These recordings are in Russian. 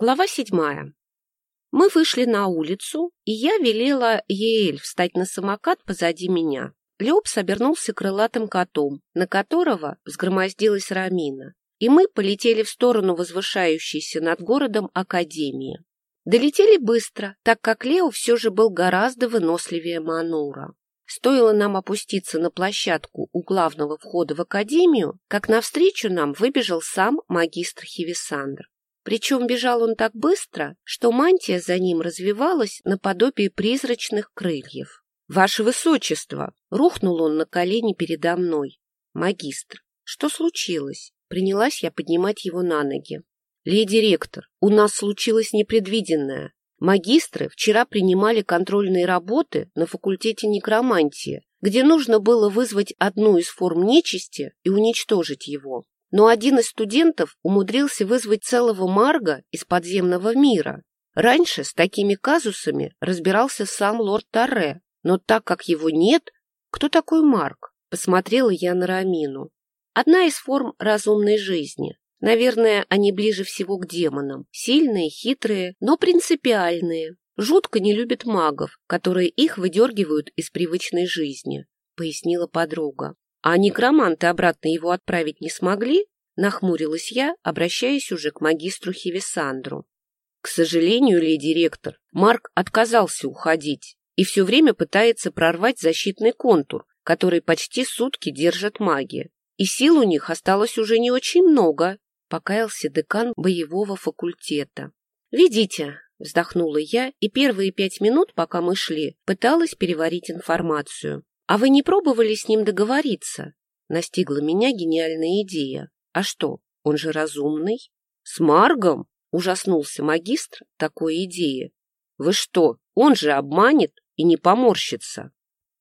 Глава седьмая. Мы вышли на улицу, и я велела Еэль встать на самокат позади меня. Леопс обернулся крылатым котом, на которого взгромоздилась Рамина, и мы полетели в сторону возвышающейся над городом Академии. Долетели быстро, так как Лео все же был гораздо выносливее Манура. Стоило нам опуститься на площадку у главного входа в академию, как навстречу нам выбежал сам магистр Хивисандр. Причем бежал он так быстро, что мантия за ним развивалась наподобие призрачных крыльев. «Ваше Высочество!» — рухнул он на колени передо мной. «Магистр, что случилось?» Принялась я поднимать его на ноги. «Леди ректор, у нас случилось непредвиденное. Магистры вчера принимали контрольные работы на факультете некромантии, где нужно было вызвать одну из форм нечисти и уничтожить его. Но один из студентов умудрился вызвать целого марга из подземного мира. Раньше с такими казусами разбирался сам лорд Тарре, но так как его нет, кто такой марг? Посмотрела я на Рамину. Одна из форм разумной жизни. Наверное, они ближе всего к демонам. Сильные, хитрые, но принципиальные. Жутко не любят магов, которые их выдергивают из привычной жизни, пояснила подруга. А некроманты обратно его отправить не смогли? Нахмурилась я, обращаясь уже к магистру Хивисандру. К сожалению, леди ректор, Марк отказался уходить и все время пытается прорвать защитный контур, который почти сутки держат маги. И сил у них осталось уже не очень много, покаялся декан боевого факультета. «Ведите», — вздохнула я, и первые пять минут, пока мы шли, пыталась переварить информацию. «А вы не пробовали с ним договориться?» Настигла меня гениальная идея. «А что, он же разумный?» «С Маргом?» — ужаснулся магистр такой идеи. «Вы что, он же обманет и не поморщится?»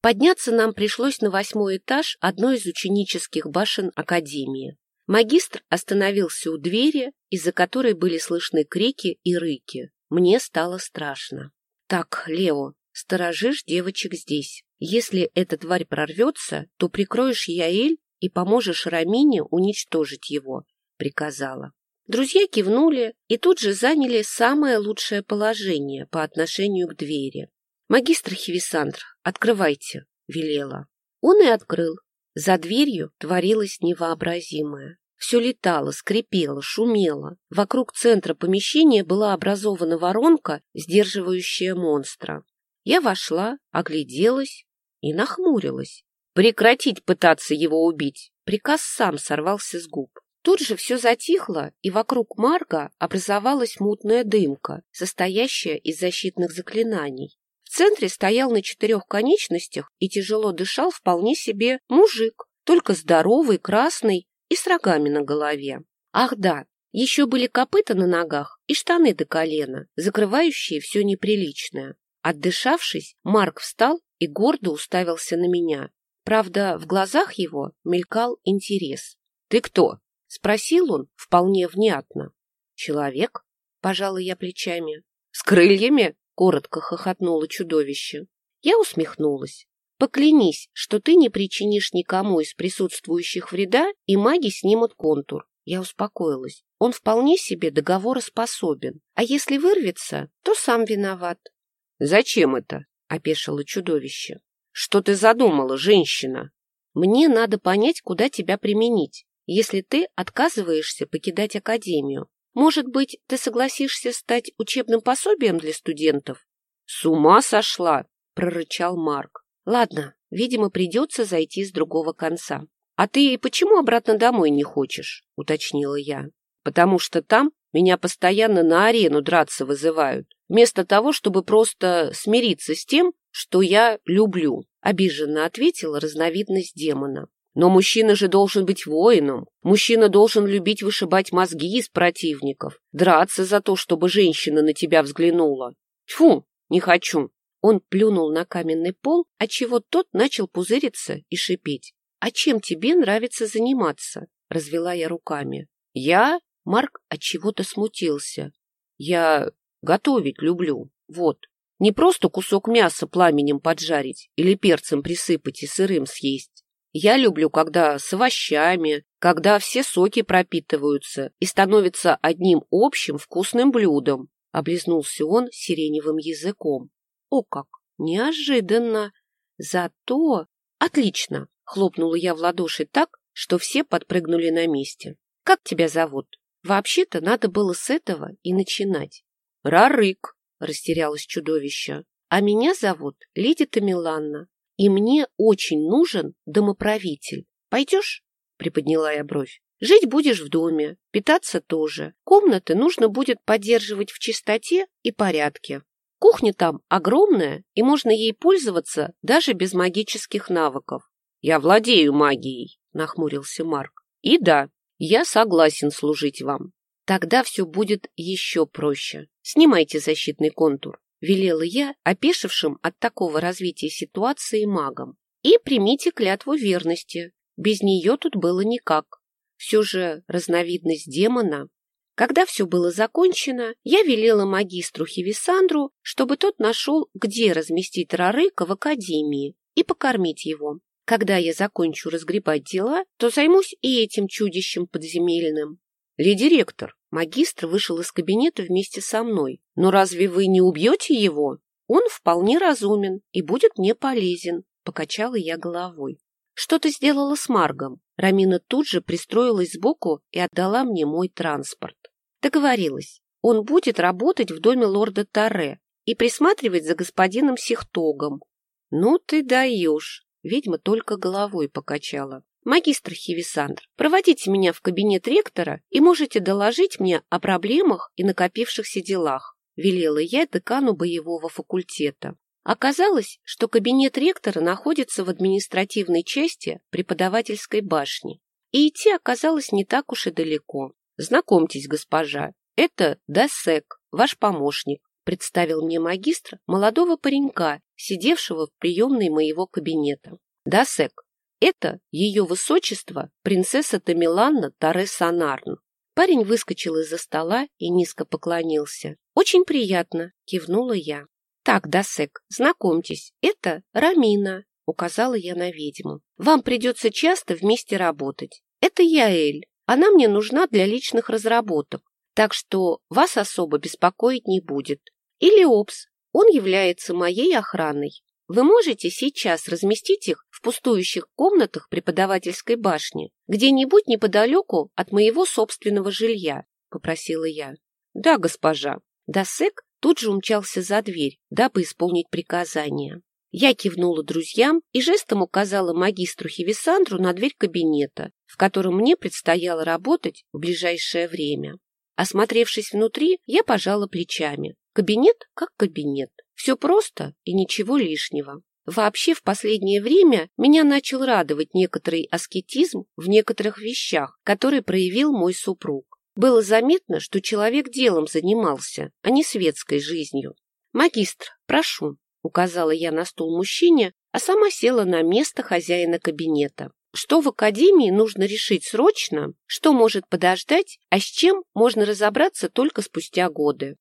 Подняться нам пришлось на восьмой этаж одной из ученических башен Академии. Магистр остановился у двери, из-за которой были слышны крики и рыки. Мне стало страшно. «Так, Лео, сторожишь девочек здесь. Если эта тварь прорвется, то прикроешь Яэль и поможешь Рамине уничтожить его», — приказала. Друзья кивнули и тут же заняли самое лучшее положение по отношению к двери. «Магистр Хивисандр, открывайте», — велела. Он и открыл. За дверью творилось невообразимое. Все летало, скрипело, шумело. Вокруг центра помещения была образована воронка, сдерживающая монстра. Я вошла, огляделась и нахмурилась. Прекратить пытаться его убить. Приказ сам сорвался с губ. Тут же все затихло, и вокруг Марга образовалась мутная дымка, состоящая из защитных заклинаний. В центре стоял на четырех конечностях и тяжело дышал вполне себе мужик, только здоровый, красный и с рогами на голове. Ах да, еще были копыта на ногах и штаны до колена, закрывающие все неприличное. Отдышавшись, Марк встал и гордо уставился на меня. Правда, в глазах его мелькал интерес. — Ты кто? — спросил он вполне внятно. — Человек? — пожала я плечами. — С крыльями? — коротко хохотнуло чудовище. Я усмехнулась. Поклянись, что ты не причинишь никому из присутствующих вреда, и маги снимут контур. Я успокоилась. Он вполне себе договороспособен. А если вырвется, то сам виноват. — Зачем это? — опешило чудовище. — Что ты задумала, женщина? Мне надо понять, куда тебя применить, если ты отказываешься покидать академию. Может быть, ты согласишься стать учебным пособием для студентов? — С ума сошла! — прорычал Марк. Ладно, видимо, придется зайти с другого конца. А ты почему обратно домой не хочешь? Уточнила я. Потому что там меня постоянно на арену драться вызывают, вместо того, чтобы просто смириться с тем, что я люблю, обиженно ответила разновидность демона. Но мужчина же должен быть воином. Мужчина должен любить вышибать мозги из противников, драться за то, чтобы женщина на тебя взглянула. Тьфу, не хочу. Он плюнул на каменный пол, отчего тот начал пузыриться и шипеть. «А чем тебе нравится заниматься?» — развела я руками. «Я?» — Марк отчего-то смутился. «Я готовить люблю. Вот. Не просто кусок мяса пламенем поджарить или перцем присыпать и сырым съесть. Я люблю, когда с овощами, когда все соки пропитываются и становятся одним общим вкусным блюдом, — облизнулся он сиреневым языком. О как! Неожиданно! Зато... Отлично! — хлопнула я в ладоши так, что все подпрыгнули на месте. Как тебя зовут? Вообще-то надо было с этого и начинать. Рарык, растерялось чудовище. А меня зовут Леди Тамиланна, и мне очень нужен домоправитель. Пойдешь? Приподняла я бровь. Жить будешь в доме, питаться тоже. Комнаты нужно будет поддерживать в чистоте и порядке. Кухня там огромная, и можно ей пользоваться даже без магических навыков. Я владею магией, нахмурился Марк. И да, я согласен служить вам. Тогда все будет еще проще. Снимайте защитный контур, велела я опешившим от такого развития ситуации магам. И примите клятву верности. Без нее тут было никак. Все же разновидность демона. Когда все было закончено, я велела магистру Хивисандру, чтобы тот нашел, где разместить Рарыка в академии и покормить его. Когда я закончу разгребать дела, то займусь и этим чудищем подземельным. Леди ректор, магистр вышел из кабинета вместе со мной. Но разве вы не убьете его? Он вполне разумен и будет мне полезен, покачала я головой. Что ты сделала с Маргом? Рамина тут же пристроилась сбоку и отдала мне мой транспорт. Договорилась. Он будет работать в доме лорда Таре и присматривать за господином Сихтогом. Ну ты даешь. Ведьма только головой покачала. «Магистр Хивисандр, проводите меня в кабинет ректора и можете доложить мне о проблемах и накопившихся делах», велела я декану боевого факультета. Оказалось, что кабинет ректора находится в административной части преподавательской башни, и идти оказалось не так уж и далеко. «Знакомьтесь, госпожа, это Дасек, ваш помощник представил мне магистр молодого паренька, сидевшего в приемной моего кабинета. Дасек, это ее высочество, принцесса Тамиланна Тареса Нарн. Парень выскочил из-за стола и низко поклонился. «Очень приятно», — кивнула я. «Так, Дасек, знакомьтесь, это Рамина», — указала я на ведьму. «Вам придется часто вместе работать. Это Яэль. Она мне нужна для личных разработок, так что вас особо беспокоить не будет. Или ОПС. Он является моей охраной. Вы можете сейчас разместить их в пустующих комнатах преподавательской башни, где-нибудь неподалеку от моего собственного жилья, — попросила я. — Да, госпожа. Досек тут же умчался за дверь, дабы исполнить приказание. Я кивнула друзьям и жестом указала магистру Хивисандру на дверь кабинета, в котором мне предстояло работать в ближайшее время. Осмотревшись внутри, я пожала плечами. Кабинет как кабинет. Все просто и ничего лишнего. Вообще в последнее время меня начал радовать некоторый аскетизм в некоторых вещах, который проявил мой супруг. Было заметно, что человек делом занимался, а не светской жизнью. «Магистр, прошу», — указала я на стул мужчине, а сама села на место хозяина кабинета. Что в академии нужно решить срочно, что может подождать, а с чем можно разобраться только спустя годы.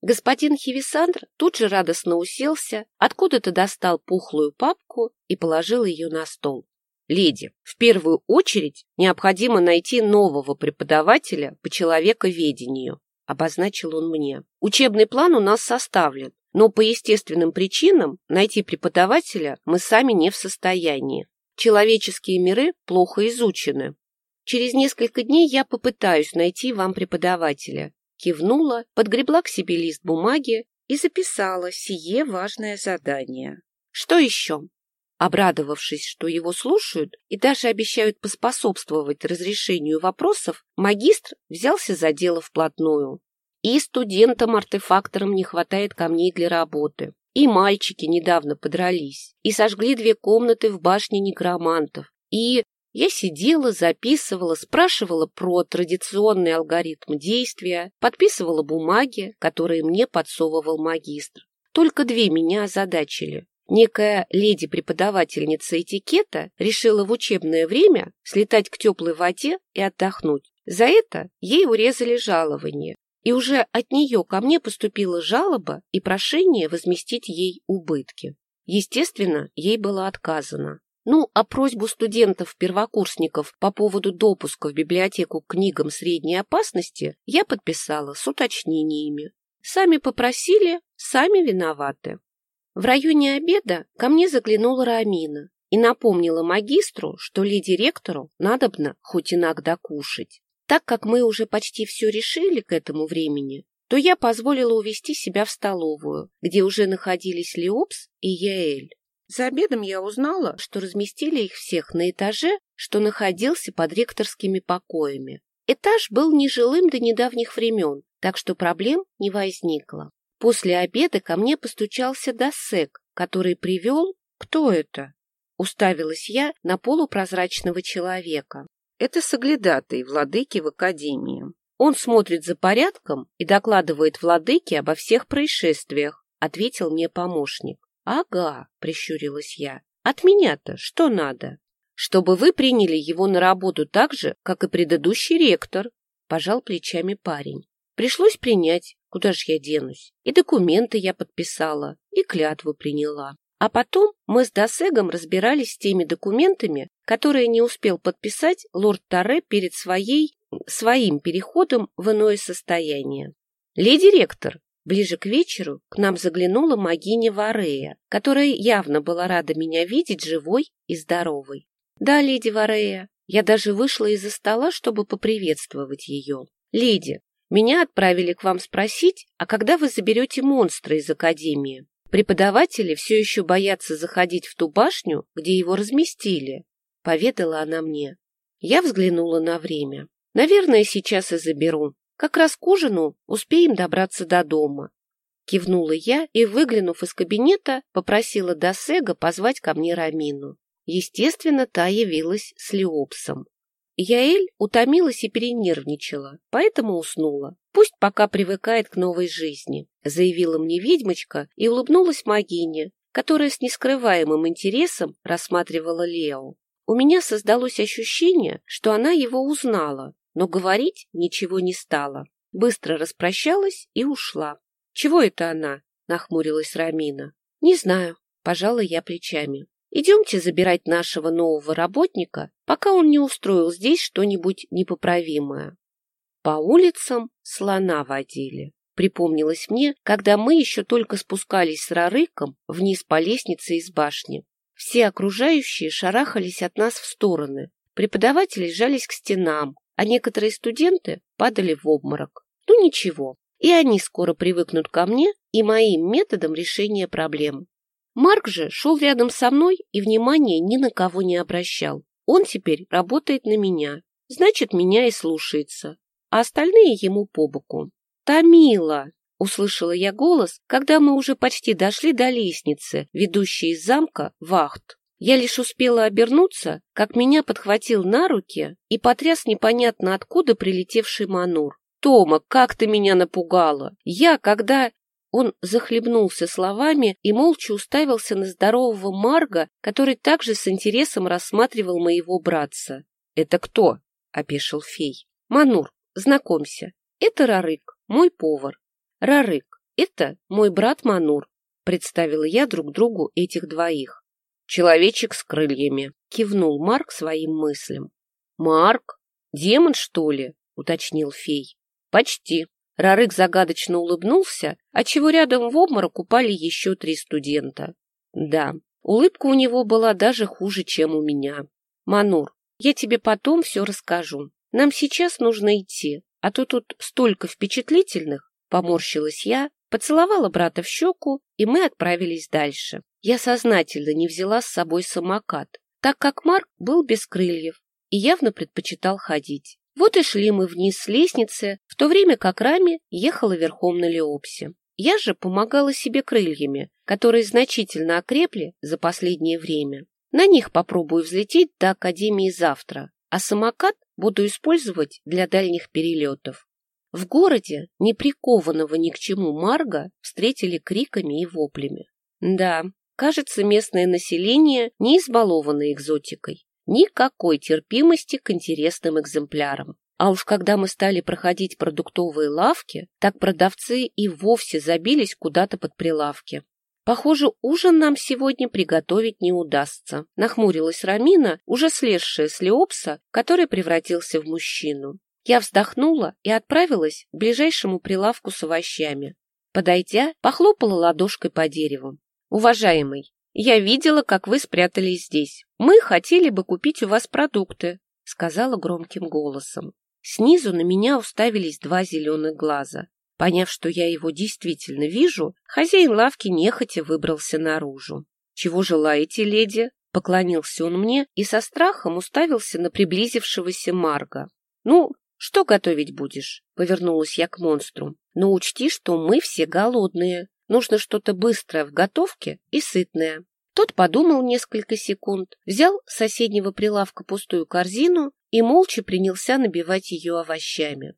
Господин Хивисандр тут же радостно уселся, откуда-то достал пухлую папку и положил ее на стол. «Леди, в первую очередь необходимо найти нового преподавателя по человековедению», обозначил он мне. «Учебный план у нас составлен, но по естественным причинам найти преподавателя мы сами не в состоянии. Человеческие миры плохо изучены. Через несколько дней я попытаюсь найти вам преподавателя кивнула, подгребла к себе лист бумаги и записала сие важное задание. Что еще? Обрадовавшись, что его слушают и даже обещают поспособствовать разрешению вопросов, магистр взялся за дело вплотную. И студентам-артефакторам не хватает камней для работы. И мальчики недавно подрались, и сожгли две комнаты в башне некромантов, и я сидела, записывала, спрашивала про традиционный алгоритм действия, подписывала бумаги, которые мне подсовывал магистр. Только две меня озадачили. Некая леди-преподавательница этикета решила в учебное время слетать к теплой воде и отдохнуть. За это ей урезали жалование, и уже от нее ко мне поступила жалоба и прошение возместить ей убытки. Естественно, ей было отказано. Ну, а просьбу студентов-первокурсников по поводу допуска в библиотеку к книгам средней опасности я подписала с уточнениями. Сами попросили, сами виноваты. В районе обеда ко мне заглянула Рамина и напомнила магистру, что леди-ректору надобно хоть иногда кушать. Так как мы уже почти все решили к этому времени, то я позволила увести себя в столовую, где уже находились Леопс и Яэль. За обедом я узнала, что разместили их всех на этаже, что находился под ректорскими покоями. Этаж был нежилым до недавних времен, так что проблем не возникло. После обеда ко мне постучался Досек, который привел... Кто это? Уставилась я на полупрозрачного человека. Это соглядатый владыки в академии. Он смотрит за порядком и докладывает владыке обо всех происшествиях, ответил мне помощник. Ага, прищурилась я. От меня-то что надо? Чтобы вы приняли его на работу так же, как и предыдущий ректор, пожал плечами парень. Пришлось принять, куда ж я денусь. И документы я подписала, и клятву приняла. А потом мы с Досегом разбирались с теми документами, которые не успел подписать лорд Таре перед своей, своим переходом в иное состояние. «Леди ректор!» Ближе к вечеру к нам заглянула магиня Варея, которая явно была рада меня видеть живой и здоровой. «Да, леди Варея, я даже вышла из-за стола, чтобы поприветствовать ее. Леди, меня отправили к вам спросить, а когда вы заберете монстра из Академии? Преподаватели все еще боятся заходить в ту башню, где его разместили, — поведала она мне. Я взглянула на время. Наверное, сейчас и заберу. Как раз к ужину успеем добраться до дома. Кивнула я и, выглянув из кабинета, попросила Досега позвать ко мне Рамину. Естественно, та явилась с Леопсом. Яэль утомилась и перенервничала, поэтому уснула. Пусть пока привыкает к новой жизни, заявила мне ведьмочка и улыбнулась магине, которая с нескрываемым интересом рассматривала Лео. У меня создалось ощущение, что она его узнала, но говорить ничего не стала. Быстро распрощалась и ушла. «Чего это она?» — нахмурилась Рамина. «Не знаю», — пожала я плечами. Идемте забирать нашего нового работника, пока он не устроил здесь что-нибудь непоправимое. По улицам слона водили. Припомнилось мне, когда мы еще только спускались с Рарыком вниз по лестнице из башни. Все окружающие шарахались от нас в стороны. Преподаватели жались к стенам, а некоторые студенты падали в обморок. Ну ничего, и они скоро привыкнут ко мне и моим методам решения проблем. Марк же шел рядом со мной и внимания ни на кого не обращал. Он теперь работает на меня, значит, меня и слушается, а остальные ему по боку. «Томила!» — услышала я голос, когда мы уже почти дошли до лестницы, ведущей из замка вахт. Я лишь успела обернуться, как меня подхватил на руки и потряс непонятно откуда прилетевший Манур. «Тома, как ты меня напугала! Я, когда...» Он захлебнулся словами и молча уставился на здорового Марга, который также с интересом рассматривал моего братца. — Это кто? — опешил фей. — Манур, знакомься. Это Рарык, мой повар. Рарык, это мой брат Манур. Представила я друг другу этих двоих. Человечек с крыльями. Кивнул Марк своим мыслям. Марк? Демон, что ли? Уточнил фей. Почти, Рарык загадочно улыбнулся, отчего рядом в обморок упали еще три студента. Да, улыбка у него была даже хуже, чем у меня. Манур, я тебе потом все расскажу. Нам сейчас нужно идти, а то тут столько впечатлительных. Поморщилась я, поцеловала брата в щеку, и мы отправились дальше. Я сознательно не взяла с собой самокат, так как Марк был без крыльев и явно предпочитал ходить. Вот и шли мы вниз с лестницы, в то время как Рами ехала верхом на Леопсе. Я же помогала себе крыльями, которые значительно окрепли за последнее время. На них попробую взлететь до Академии завтра, а самокат буду использовать для дальних перелетов. В городе, не прикованного ни к чему Марга, встретили криками и воплями. Да, кажется, местное население не избаловано экзотикой. Никакой терпимости к интересным экземплярам. А уж когда мы стали проходить продуктовые лавки, так продавцы и вовсе забились куда-то под прилавки. Похоже, ужин нам сегодня приготовить не удастся. Нахмурилась Рамина, уже слезшая с Леопса, который превратился в мужчину. Я вздохнула и отправилась к ближайшему прилавку с овощами. Подойдя, похлопала ладошкой по дереву. «Уважаемый, я видела, как вы спрятались здесь. Мы хотели бы купить у вас продукты», — сказала громким голосом. Снизу на меня уставились два зеленых глаза. Поняв, что я его действительно вижу, хозяин лавки нехотя выбрался наружу. «Чего желаете, леди?» — поклонился он мне и со страхом уставился на приблизившегося Марга. «Ну, что готовить будешь?» — повернулась я к монстру. «Но учти, что мы все голодные. Нужно что-то быстрое в готовке и сытное». Тот подумал несколько секунд, взял с соседнего прилавка пустую корзину и молча принялся набивать ее овощами.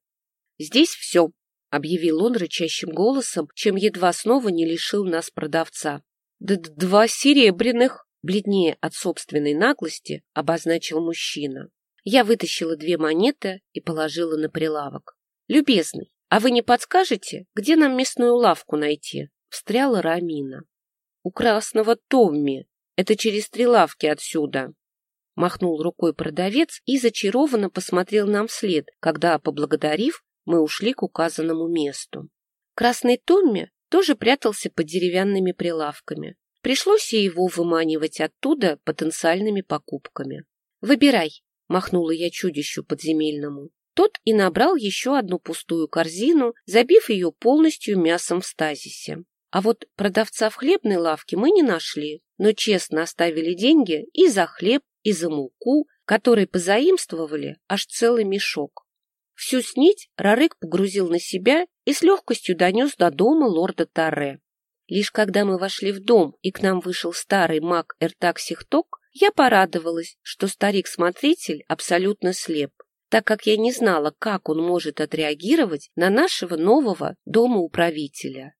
«Здесь все», — объявил он рычащим голосом, чем едва снова не лишил нас продавца. «Д «Два серебряных!» — бледнее от собственной наглости обозначил мужчина. Я вытащила две монеты и положила на прилавок. «Любезный, а вы не подскажете, где нам мясную лавку найти?» — встряла Рамина. «У красного Томми. Это через три лавки отсюда». Махнул рукой продавец и зачарованно посмотрел нам вслед, когда, поблагодарив, мы ушли к указанному месту. Красный Томми тоже прятался под деревянными прилавками. Пришлось и его выманивать оттуда потенциальными покупками. «Выбирай», — махнула я чудищу подземельному. Тот и набрал еще одну пустую корзину, забив ее полностью мясом в стазисе. А вот продавца в хлебной лавке мы не нашли, но честно оставили деньги и за хлеб, и за муку, которые позаимствовали аж целый мешок. Всю снить Рарык погрузил на себя и с легкостью донес до дома лорда Таре. Лишь когда мы вошли в дом и к нам вышел старый маг Эртак Сихток, я порадовалась, что старик-смотритель абсолютно слеп, так как я не знала, как он может отреагировать на нашего нового дома управителя.